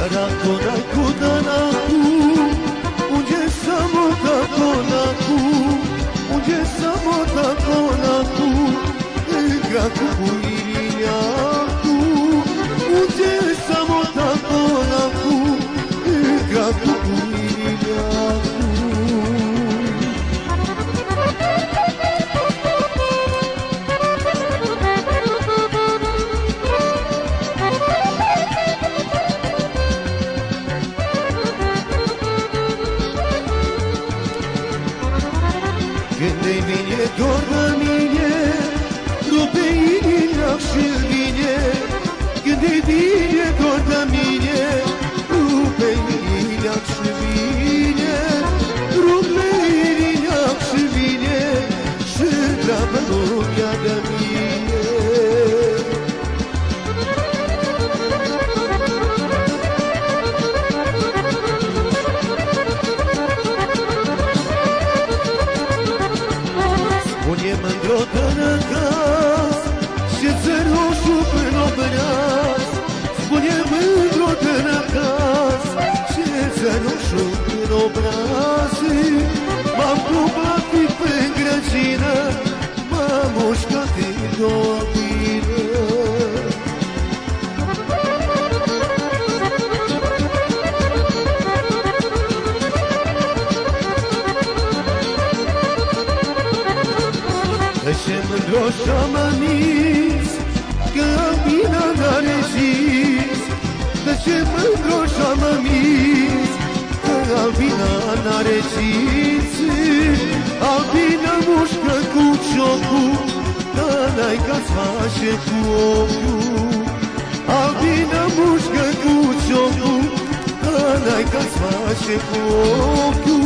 Rato raku danaku Unde samo tako naku Unde samo tako naku Igraku irinjaku Unde samo tako naku Igraku irinjaku Gândei bine, dormă mie țăroșu până obraz Spune mândro tănăcas Și țăroșu până obraz M-am plubat pe grăcină M-am mușcat în o vină Când vine la reșis De ce mândru și-am amis Că albina n-a reșis Albina mușcă cu ciocul Dar n-ai ca face cu ochiul Albina mușcă cu ciocul Dar n-ai ca face cu ochiul